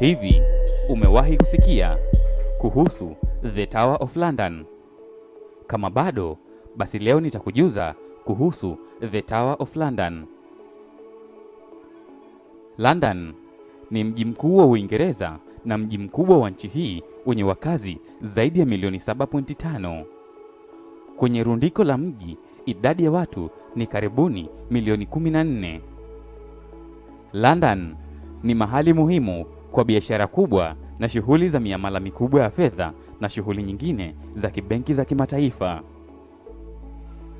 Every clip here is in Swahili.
Hivi umewahi kusikia kuhusu The Tower of London? Kama bado, basi leo nitakujuza kuhusu The Tower of London. London ni mji mkuu wa Uingereza na mji mkubwa wa nchi hii wenye wakazi zaidi ya milioni 7.5. Kwenye rundiko la mji, idadi ya watu ni karibuni milioni 14. London ni mahali muhimu kwa biashara kubwa na shughuli za miamala mikubwa ya fedha na shughuli nyingine za kibenki za kimataifa.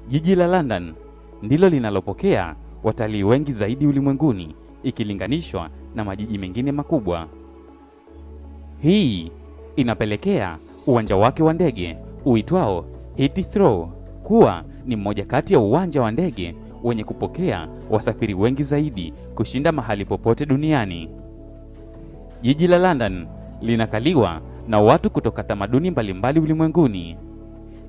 Jiji la London ndilo linalopokea watalii wengi zaidi ulimwenguni ikilinganishwa na majiji mengine makubwa. Hii inapelekea uwanja wake wa ndege uitwao Heathrow kuwa ni mmoja kati ya uwanja wa ndege wenye kupokea wasafiri wengi zaidi kushinda mahali popote duniani. Jiji la London linakaliwa na watu kutoka tamaduni mbalimbali ulimwenguni,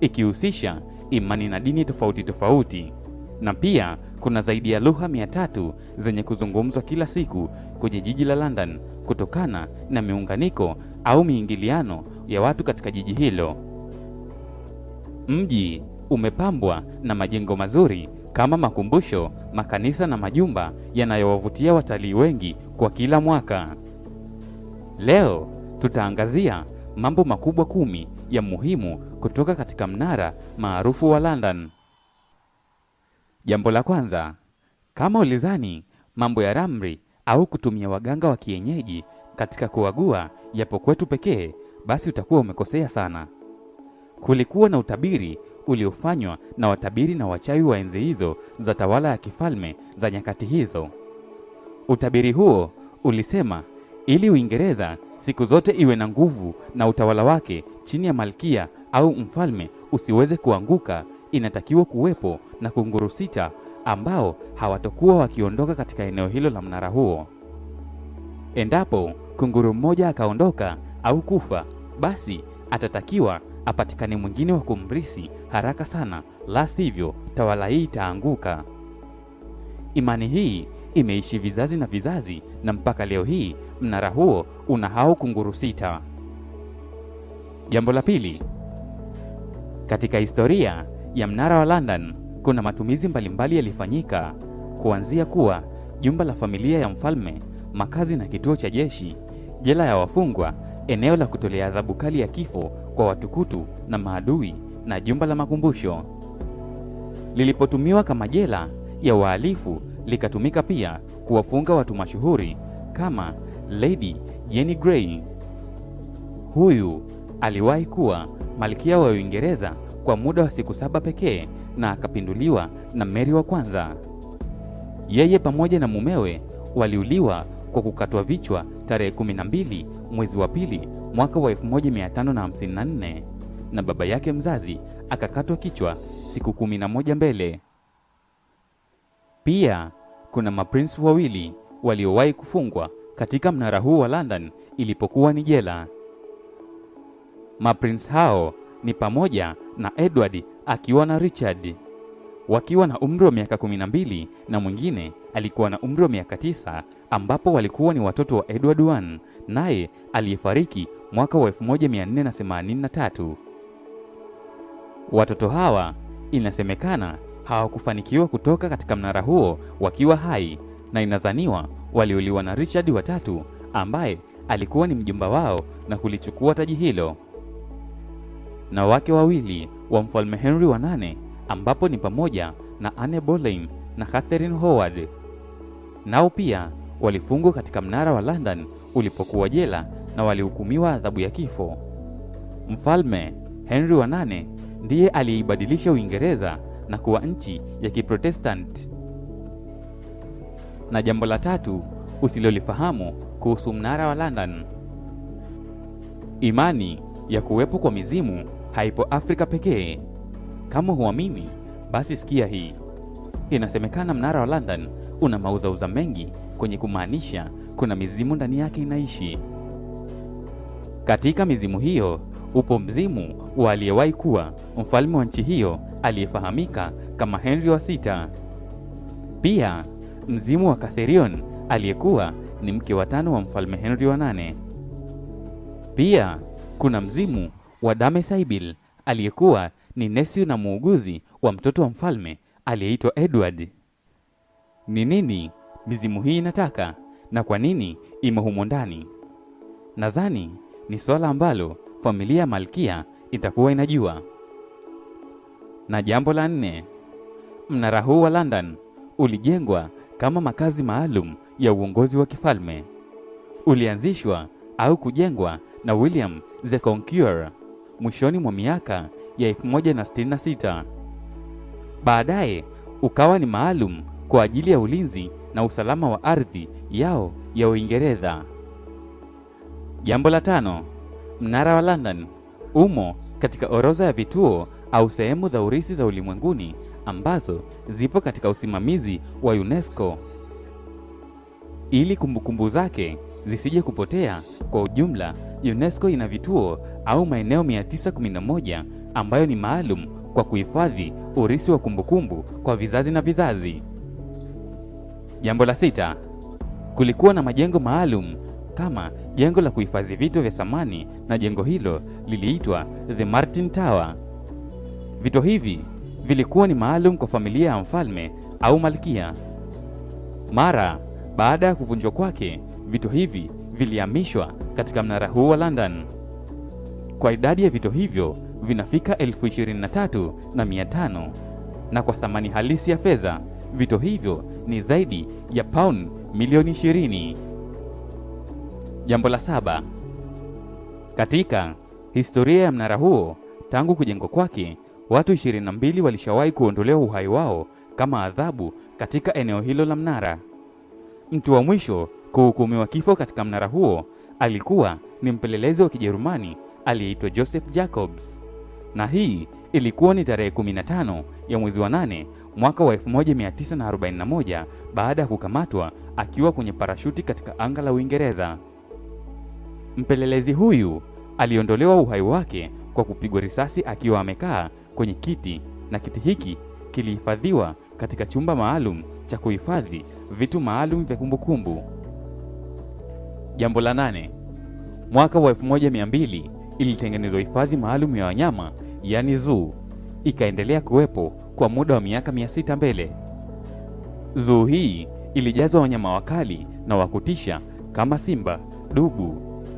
ikihusisha imani na dini tofauti tofauti, na pia kuna zaidi ya lugha mia tatu zenye kuzungumzwa kila siku kwenye jiji la London kutokana na miunganiko au miingiliano ya watu katika jiji hilo. Mji umepambwa na majengo mazuri kama makumbusho, makanisa na majumba yanayowavutia watalii wengi kwa kila mwaka. Leo tutaangazia mambo makubwa kumi ya muhimu kutoka katika mnara maarufu wa London. Jambo la kwanza, kama ulizani mambo ya ramri au kutumia waganga wa kienyeji katika kuagua yapo kwetu pekee, basi utakuwa umekosea sana. Kulikuwa na utabiri uliofanywa na watabiri na wachawi wa enzi hizo za tawala ya kifalme za nyakati hizo. Utabiri huo ulisema ili Uingereza siku zote iwe na nguvu na utawala wake chini ya malkia au mfalme usiweze kuanguka, inatakiwa kuwepo na kunguru sita ambao hawatokuwa wakiondoka katika eneo hilo la mnara huo. Endapo kunguru mmoja akaondoka au kufa, basi atatakiwa apatikane mwingine wa kumrisi haraka sana, la sivyo tawala hii itaanguka. Imani hii imeishi vizazi na vizazi, na mpaka leo hii mnara huo una hao kunguru sita. Jambo la pili, katika historia ya mnara wa London kuna matumizi mbalimbali yalifanyika, kuanzia kuwa jumba la familia ya mfalme, makazi na kituo cha jeshi, jela ya wafungwa, eneo la kutolea adhabu kali ya kifo kwa watukutu na maadui, na jumba la makumbusho. Lilipotumiwa kama jela ya wahalifu, likatumika pia kuwafunga watu mashuhuri kama Lady Jane Grey. Huyu aliwahi kuwa malkia wa Uingereza kwa muda wa siku saba pekee na akapinduliwa na Mary wa kwanza. Yeye pamoja na mumewe waliuliwa kwa kukatwa vichwa tarehe 12 mwezi wa pili mwaka wa 1554 na baba yake mzazi akakatwa kichwa siku 11 mbele. Pia kuna maprince wawili waliowahi kufungwa katika mnara huu wa London ilipokuwa ni jela. Maprince hao ni pamoja na Edward akiwa na Richard wakiwa na umri wa miaka 12 na mwingine alikuwa na umri wa miaka tisa, ambapo walikuwa ni watoto wa Edward I naye aliyefariki mwaka wa 1483. Watoto hawa inasemekana hawakufanikiwa kutoka katika mnara huo wakiwa hai na inadhaniwa waliuliwa na Richard watatu ambaye alikuwa ni mjomba wao na kulichukua taji hilo, na wake wawili wa mfalme Henry wa nane ambapo ni pamoja na Anne Boleyn na Catherine Howard, nao pia walifungwa katika mnara wa London ulipokuwa jela na walihukumiwa adhabu ya kifo. Mfalme Henry wa nane ndiye aliibadilisha Uingereza na kuwa nchi ya Kiprotestanti. Na jambo la tatu usilolifahamu kuhusu mnara wa London, imani ya kuwepo kwa mizimu haipo Afrika pekee. Kama huamini, basi sikia hii. Inasemekana mnara wa London una mauzauza mengi kwenye kumaanisha kuna mizimu ndani yake inaishi. Katika mizimu hiyo upo mzimu wa aliyewahi kuwa mfalme wa nchi hiyo aliyefahamika kama Henry wa sita. Pia mzimu wa Catherion aliyekuwa ni mke wa tano wa mfalme Henry wa nane. Pia kuna mzimu wa Dame Saibil aliyekuwa ni nesi na muuguzi wa mtoto wa mfalme aliyeitwa Edward. Ni nini mizimu hii inataka na kwa nini imo humo ndani? Nadhani ni swala ambalo familia ya malkia itakuwa inajua. Na jambo la nne, mnara huu wa London ulijengwa kama makazi maalum ya uongozi wa kifalme. Ulianzishwa au kujengwa na William the Conqueror mwishoni mwa miaka ya 1066. Baadaye ukawa ni maalum kwa ajili ya ulinzi na usalama wa ardhi yao ya Uingereza. Jambo la tano, mnara wa London umo katika orodha ya vituo au sehemu za urithi za ulimwenguni ambazo zipo katika usimamizi wa UNESCO ili kumbukumbu zake zisije kupotea. Kwa ujumla, UNESCO ina vituo au maeneo 911 ambayo ni maalum kwa kuhifadhi urithi wa kumbukumbu kwa vizazi na vizazi. Jambo la sita, kulikuwa na majengo maalum kama jengo la kuhifadhi vitu vya samani na jengo hilo liliitwa The Martin Tower. Vito hivi vilikuwa ni maalum kwa familia ya mfalme au malkia. Mara baada ya kuvunjwa kwake, vito hivi vilihamishwa katika mnara huu wa London. Kwa idadi ya vito hivyo vinafika elfu ishirini na tatu na mia tano na kwa thamani halisi ya fedha vito hivyo ni zaidi ya pauni milioni ishirini. Jambo la saba, katika historia ya mnara huo, tangu kujengwa kwake, watu 22 walishawahi kuondolewa uhai wao kama adhabu katika eneo hilo la mnara. Mtu wa mwisho kuhukumiwa kifo katika mnara huo alikuwa ni mpelelezi wa Kijerumani aliyeitwa Joseph Jacobs, na hii ilikuwa ni tarehe 15 ya mwezi wa 8 mwaka wa 1941 baada ya kukamatwa akiwa kwenye parashuti katika anga la Uingereza. Mpelelezi huyu aliondolewa uhai wake kwa kupigwa risasi akiwa amekaa kwenye kiti, na kiti hiki kilihifadhiwa katika chumba maalum cha kuhifadhi vitu maalum vya kumbukumbu. Jambo la nane, mwaka wa 1200 ilitengenezwa hifadhi maalum ya wanyama yani zoo, ikaendelea kuwepo kwa muda wa miaka 600 mbele. Zoo hii ilijazwa wanyama wakali na wakutisha kama simba, dubu,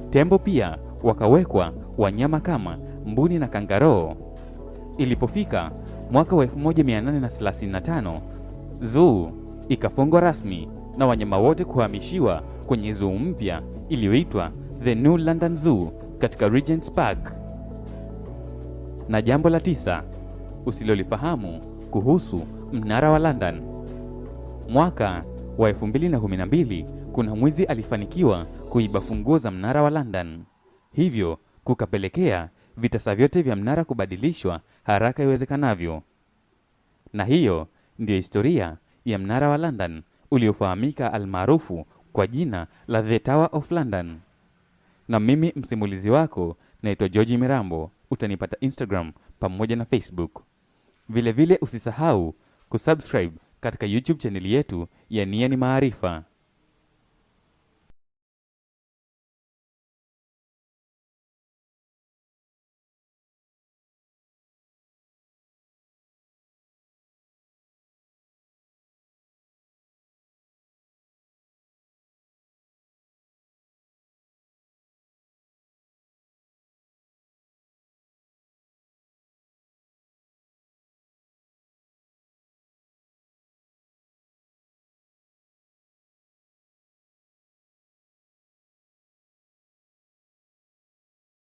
tembo. Pia wakawekwa wanyama kama mbuni na kangaroo. Ilipofika mwaka wa 1835 zoo ikafungwa rasmi na wanyama wote kuhamishiwa kwenye zoo mpya iliyoitwa The New London Zoo katika Regent's Park. Na jambo la tisa usilolifahamu kuhusu mnara wa London. Mwaka wa 2012 kuna mwizi alifanikiwa kuiba funguo za mnara wa London, hivyo kukapelekea vitasa vyote vya mnara kubadilishwa haraka iwezekanavyo. Na hiyo ndiyo historia ya mnara wa London uliofahamika almaarufu kwa jina la The Tower of London. Na mimi msimulizi wako naitwa George Mirambo. Utanipata Instagram pamoja na Facebook. Vilevile vile usisahau kusubscribe katika YouTube chaneli yetu ya Nia ni Maarifa.